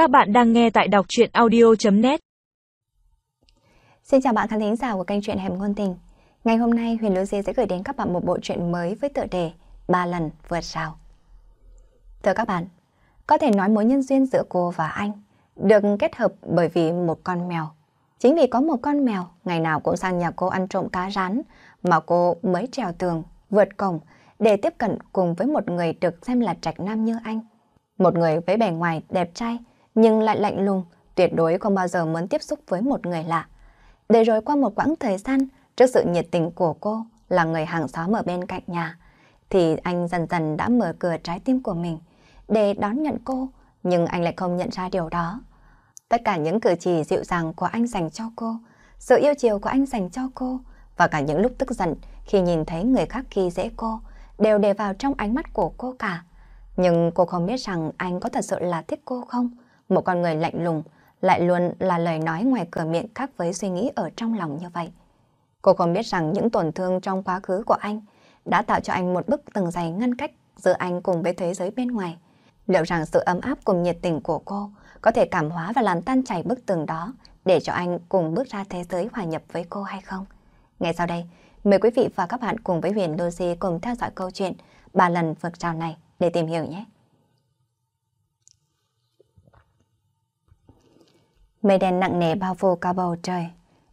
Các bạn đang nghe tại đọc truyện audio.net Xin chào bạn khán thính giả của kênh truyện Hẻm Ngôn Tình. Ngày hôm nay Huyền Lucy sẽ gửi đến các bạn một bộ truyện mới với tựa đề Ba lần vượt rào. Thưa các bạn, có thể nói mối nhân duyên giữa cô và anh được kết hợp bởi vì một con mèo. Chính vì có một con mèo ngày nào cũng sang nhà cô ăn trộm cá rán mà cô mới trèo tường, vượt cổng để tiếp cận cùng với một người được xem là trạch nam như anh. Một người với bề ngoài đẹp trai nhưng lại lạnh lùng, tuyệt đối không bao giờ muốn tiếp xúc với một người lạ. Để rồi qua một quãng thời gian, trước sự nhiệt tình của cô là người hàng xóm ở bên cạnh nhà, thì anh dần dần đã mở cửa trái tim của mình để đón nhận cô, nhưng anh lại không nhận ra điều đó. Tất cả những cử chỉ dịu dàng của anh dành cho cô, sự yêu chiều của anh dành cho cô, và cả những lúc tức giận khi nhìn thấy người khác khi dễ cô, đều để vào trong ánh mắt của cô cả. Nhưng cô không biết rằng anh có thật sự là thích cô không? Một con người lạnh lùng lại luôn là lời nói ngoài cửa miệng khác với suy nghĩ ở trong lòng như vậy. Cô không biết rằng những tổn thương trong quá khứ của anh đã tạo cho anh một bức tường dày ngăn cách giữa anh cùng với thế giới bên ngoài. Liệu rằng sự ấm áp cùng nhiệt tình của cô có thể cảm hóa và làm tan chảy bức tường đó để cho anh cùng bước ra thế giới hòa nhập với cô hay không? Ngay sau đây, mời quý vị và các bạn cùng với Huyền Lucy cùng theo dõi câu chuyện ba lần vượt trào này để tìm hiểu nhé. Mây đen nặng nề bao phủ cả bầu trời.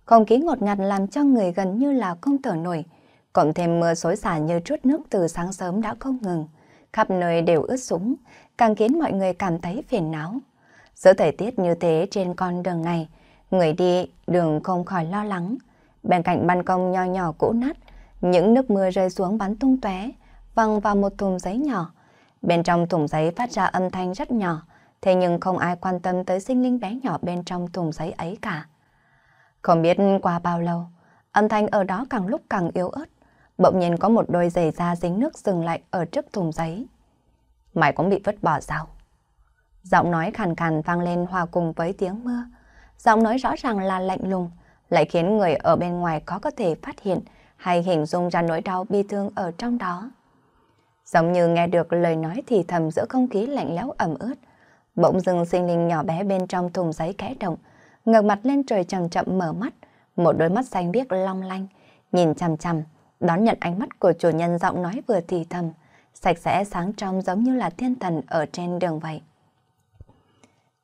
Không khí ngột ngạt làm cho người gần như là không thở nổi. Cộng thêm mưa xối xả như chút nước từ sáng sớm đã không ngừng. Khắp nơi đều ướt sũng, càng khiến mọi người cảm thấy phiền não. Giữa thời tiết như thế trên con đường này, người đi đường không khỏi lo lắng. Bên cạnh ban công nho nhỏ cũ nát, những nước mưa rơi xuống bắn tung tóe, văng vào một thùng giấy nhỏ. Bên trong thùng giấy phát ra âm thanh rất nhỏ, thế nhưng không ai quan tâm tới sinh linh bé nhỏ bên trong thùng giấy ấy cả. Không biết qua bao lâu, âm thanh ở đó càng lúc càng yếu ớt, bỗng nhiên có một đôi giày da dính nước dừng lại ở trước thùng giấy. Mày cũng bị vứt bỏ sao? Giọng nói khàn khàn vang lên hòa cùng với tiếng mưa. Giọng nói rõ ràng là lạnh lùng, lại khiến người ở bên ngoài có có thể phát hiện hay hình dung ra nỗi đau bi thương ở trong đó. Giống như nghe được lời nói thì thầm giữa không khí lạnh lẽo ẩm ướt, Bỗng dưng sinh linh nhỏ bé bên trong thùng giấy kẽ động, ngược mặt lên trời chậm chậm mở mắt, một đôi mắt xanh biếc long lanh, nhìn chằm chằm, đón nhận ánh mắt của chủ nhân giọng nói vừa thì thầm, sạch sẽ sáng trong giống như là thiên thần ở trên đường vậy.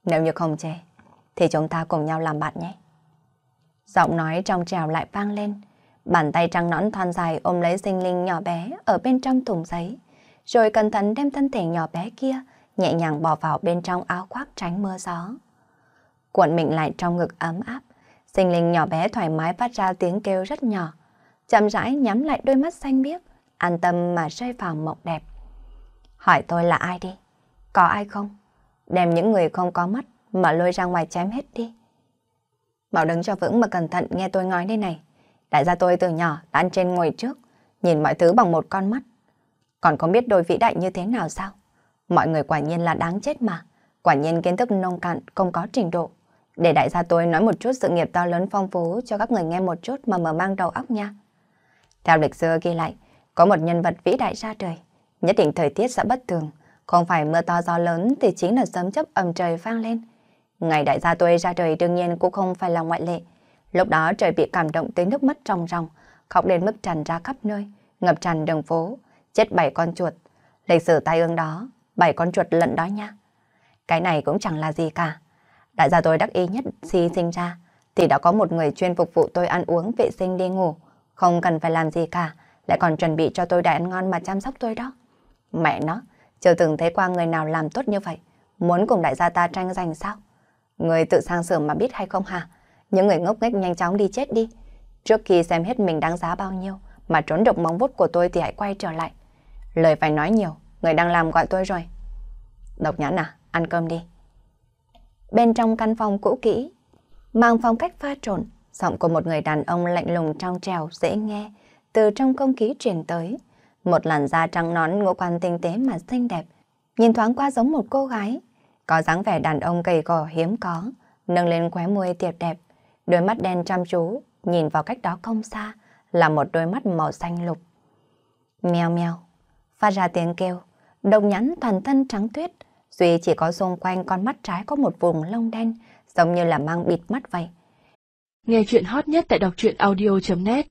Nếu như không chê, thì chúng ta cùng nhau làm bạn nhé. Giọng nói trong trèo lại vang lên, bàn tay trắng nõn thon dài ôm lấy sinh linh nhỏ bé ở bên trong thùng giấy, rồi cẩn thận đem thân thể nhỏ bé kia nhẹ nhàng bỏ vào bên trong áo khoác tránh mưa gió. Cuộn mình lại trong ngực ấm áp, sinh linh nhỏ bé thoải mái phát ra tiếng kêu rất nhỏ, chậm rãi nhắm lại đôi mắt xanh biếc, an tâm mà rơi vào mộng đẹp. Hỏi tôi là ai đi? Có ai không? Đem những người không có mắt mà lôi ra ngoài chém hết đi. Bảo đứng cho vững mà cẩn thận nghe tôi nói đây này. Đại gia tôi từ nhỏ đã ăn trên ngồi trước, nhìn mọi thứ bằng một con mắt. Còn không biết đôi vĩ đại như thế nào sao? Mọi người quả nhiên là đáng chết mà. Quả nhiên kiến thức nông cạn, không có trình độ. Để đại gia tôi nói một chút sự nghiệp to lớn phong phú cho các người nghe một chút mà mở mang đầu óc nha. Theo lịch sử ghi lại, có một nhân vật vĩ đại ra trời. Nhất định thời tiết sẽ bất thường. Không phải mưa to gió lớn thì chính là sớm chấp ầm trời vang lên. Ngày đại gia tôi ra trời đương nhiên cũng không phải là ngoại lệ. Lúc đó trời bị cảm động tới nước mắt ròng ròng, khóc đến mức tràn ra khắp nơi, ngập tràn đường phố, chết bảy con chuột. Lịch sử tai ương đó bảy con chuột lận đó nha. Cái này cũng chẳng là gì cả. Đại gia tôi đắc ý nhất khi sinh ra, thì đã có một người chuyên phục vụ tôi ăn uống, vệ sinh đi ngủ, không cần phải làm gì cả, lại còn chuẩn bị cho tôi đại ăn ngon mà chăm sóc tôi đó. Mẹ nó, chưa từng thấy qua người nào làm tốt như vậy, muốn cùng đại gia ta tranh giành sao? Người tự sang sửa mà biết hay không hả? Những người ngốc nghếch nhanh chóng đi chết đi. Trước khi xem hết mình đáng giá bao nhiêu, mà trốn độc móng vuốt của tôi thì hãy quay trở lại. Lời phải nói nhiều, Người đang làm gọi tôi rồi. Độc nhãn à, ăn cơm đi. Bên trong căn phòng cũ kỹ, mang phong cách pha trộn, giọng của một người đàn ông lạnh lùng trong trèo dễ nghe, từ trong không khí truyền tới. Một làn da trắng nón ngũ quan tinh tế mà xinh đẹp, nhìn thoáng qua giống một cô gái. Có dáng vẻ đàn ông gầy gò hiếm có, nâng lên khóe môi tiệp đẹp, đôi mắt đen chăm chú, nhìn vào cách đó không xa, là một đôi mắt màu xanh lục. Mèo mèo, phát ra tiếng kêu, Đồng nhắn toàn thân trắng tuyết, Duy chỉ có xung quanh con mắt trái có một vùng lông đen, giống như là mang bịt mắt vậy. Nghe chuyện hot nhất tại đọc truyện audio.net